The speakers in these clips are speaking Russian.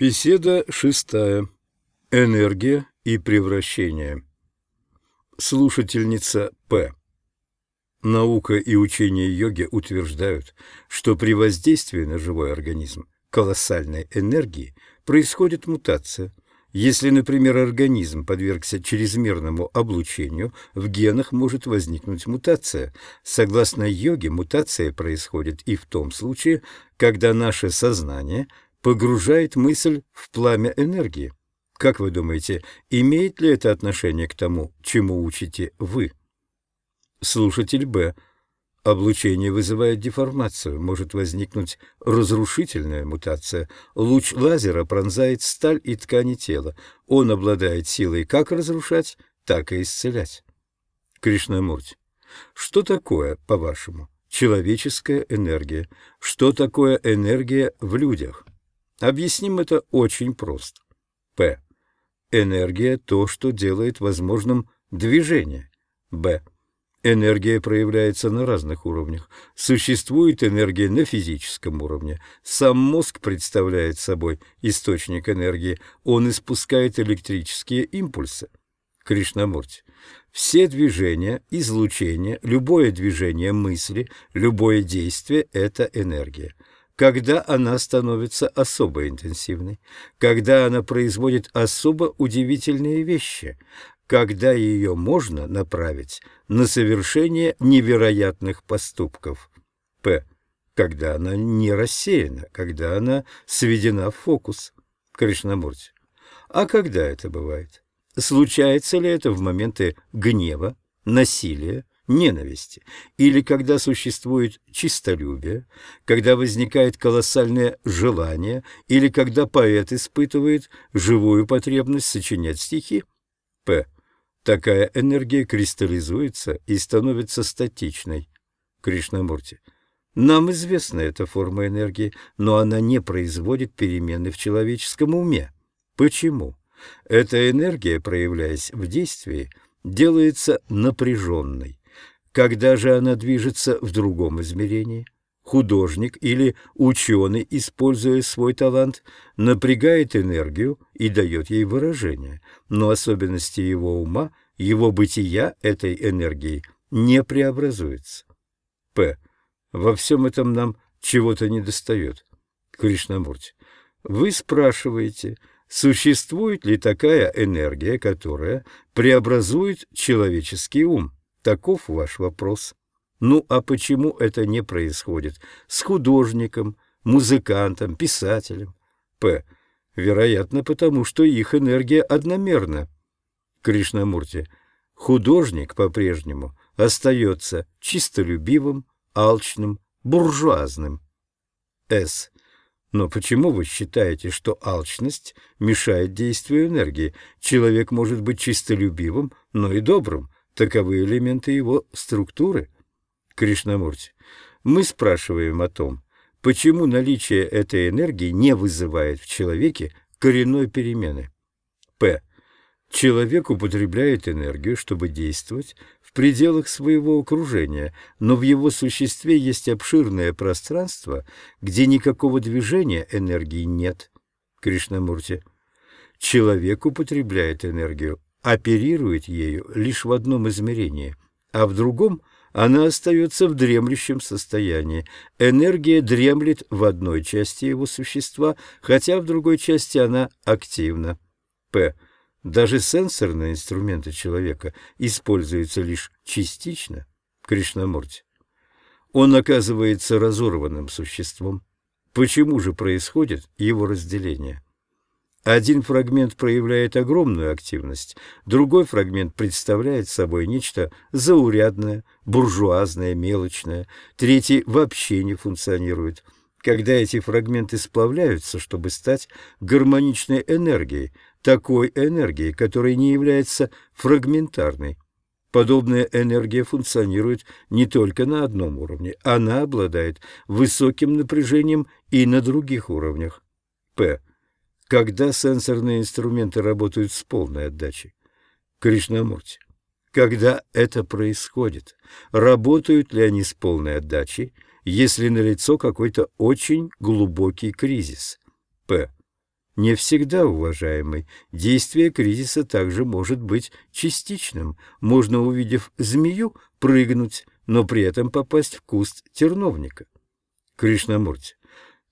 Беседа шестая. Энергия и превращение. Слушательница П. Наука и учение йоги утверждают, что при воздействии на живой организм колоссальной энергии происходит мутация. Если, например, организм подвергся чрезмерному облучению, в генах может возникнуть мутация. Согласно йоге, мутация происходит и в том случае, когда наше сознание – погружает мысль в пламя энергии. Как вы думаете, имеет ли это отношение к тому, чему учите вы? Слушатель Б. Облучение вызывает деформацию, может возникнуть разрушительная мутация. Луч лазера пронзает сталь и ткани тела. Он обладает силой как разрушать, так и исцелять. Кришнамурти. Что такое, по-вашему, человеческая энергия? Что такое энергия в людях? Объясним это очень просто. П. Энергия – то, что делает возможным движение. Б. Энергия проявляется на разных уровнях. Существует энергия на физическом уровне. Сам мозг представляет собой источник энергии. Он испускает электрические импульсы. Кришнамурти. Все движения, излучения, любое движение мысли, любое действие – это энергия когда она становится особо интенсивной, когда она производит особо удивительные вещи, когда ее можно направить на совершение невероятных поступков. П. Когда она не рассеяна, когда она сведена в фокус. Кришнамурти. А когда это бывает? Случается ли это в моменты гнева, насилия, ненависти, или когда существует чистолюбие, когда возникает колоссальное желание, или когда поэт испытывает живую потребность сочинять стихи. П. Такая энергия кристаллизуется и становится статичной. Кришнамурти. Нам известна эта форма энергии, но она не производит перемены в человеческом уме. Почему? Эта энергия, проявляясь в действии, делается напряженной. Когда же она движется в другом измерении? Художник или ученый, используя свой талант, напрягает энергию и дает ей выражение, но особенности его ума, его бытия этой энергией не преобразуются. П. Во всем этом нам чего-то недостает. Кришнамурти. Вы спрашиваете, существует ли такая энергия, которая преобразует человеческий ум? Таков ваш вопрос. Ну а почему это не происходит с художником, музыкантом, писателем? П. Вероятно, потому что их энергия одномерна. Кришнамурти. Художник по-прежнему остается чистолюбивым, алчным, буржуазным. С. Но почему вы считаете, что алчность мешает действию энергии? Человек может быть чистолюбивым, но и добрым. Таковы элементы его структуры. Кришнамурти, мы спрашиваем о том, почему наличие этой энергии не вызывает в человеке коренной перемены. П. Человек употребляет энергию, чтобы действовать в пределах своего окружения, но в его существе есть обширное пространство, где никакого движения энергии нет. Кришнамурти. Человек употребляет энергию оперирует ею лишь в одном измерении, а в другом она остается в дремлющем состоянии. Энергия дремлет в одной части его существа, хотя в другой части она активна. П. Даже сенсорные инструменты человека используются лишь частично. Кришнамурти. Он оказывается разорванным существом. Почему же происходит его разделение? Один фрагмент проявляет огромную активность, другой фрагмент представляет собой нечто заурядное, буржуазное, мелочное, третий вообще не функционирует. Когда эти фрагменты сплавляются, чтобы стать гармоничной энергией, такой энергией, которая не является фрагментарной. Подобная энергия функционирует не только на одном уровне, она обладает высоким напряжением и на других уровнях. П когда сенсорные инструменты работают с полной отдачей. Кришнамурти, когда это происходит, работают ли они с полной отдачей, если налицо какой-то очень глубокий кризис? П. не всегда уважаемый. Действие кризиса также может быть частичным. Можно, увидев змею, прыгнуть, но при этом попасть в куст терновника. Кришнамурти.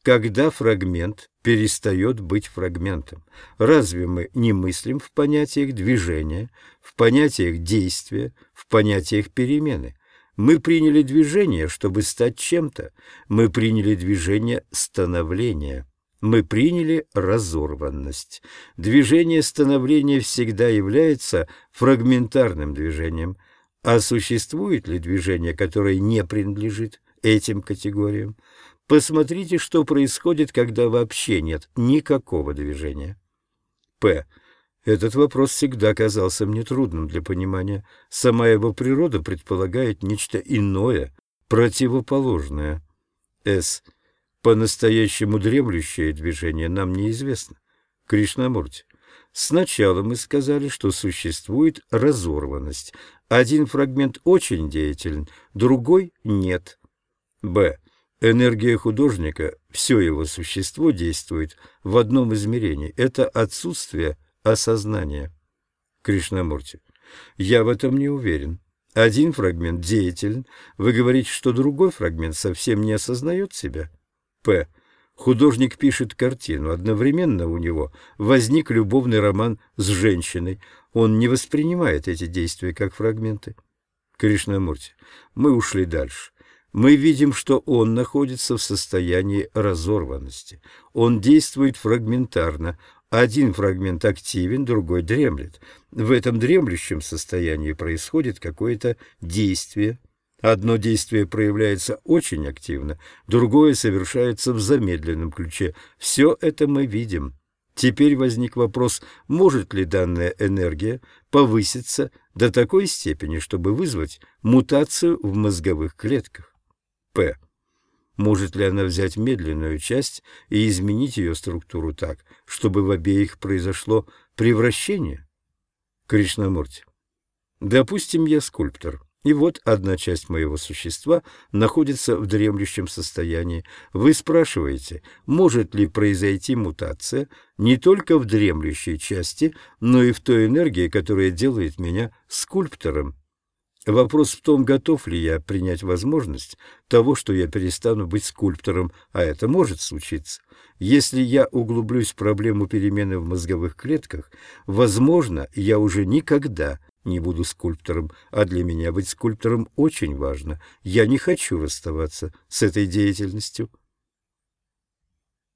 Когда фрагмент перестает быть фрагментом? Разве мы не мыслим в понятиях движения, в понятиях действия, в понятиях перемены? Мы приняли движение, чтобы стать чем-то. Мы приняли движение становления. Мы приняли разорванность. Движение становления всегда является фрагментарным движением. А существует ли движение, которое не принадлежит этим категориям? Посмотрите, что происходит, когда вообще нет никакого движения. П. Этот вопрос всегда казался мне трудным для понимания. Сама его природа предполагает нечто иное, противоположное. С. По-настоящему дремлющее движение нам неизвестно. Кришнамурти. Сначала мы сказали, что существует разорванность. Один фрагмент очень деятелен, другой — нет. Б. Энергия художника, все его существо действует в одном измерении. Это отсутствие осознания. Кришнамурти. Я в этом не уверен. Один фрагмент деятелен. Вы говорите, что другой фрагмент совсем не осознает себя? П. Художник пишет картину. Одновременно у него возник любовный роман с женщиной. Он не воспринимает эти действия как фрагменты. Кришнамурти. Мы ушли дальше мы видим, что он находится в состоянии разорванности. Он действует фрагментарно. Один фрагмент активен, другой дремлет. В этом дремлющем состоянии происходит какое-то действие. Одно действие проявляется очень активно, другое совершается в замедленном ключе. Все это мы видим. Теперь возник вопрос, может ли данная энергия повыситься до такой степени, чтобы вызвать мутацию в мозговых клетках. П. Может ли она взять медленную часть и изменить ее структуру так, чтобы в обеих произошло превращение? Кришнамурти. Допустим, я скульптор, и вот одна часть моего существа находится в дремлющем состоянии. Вы спрашиваете, может ли произойти мутация не только в дремлющей части, но и в той энергии, которая делает меня скульптором? Вопрос в том, готов ли я принять возможность того, что я перестану быть скульптором, а это может случиться. Если я углублюсь в проблему перемены в мозговых клетках, возможно, я уже никогда не буду скульптором, а для меня быть скульптором очень важно. Я не хочу расставаться с этой деятельностью.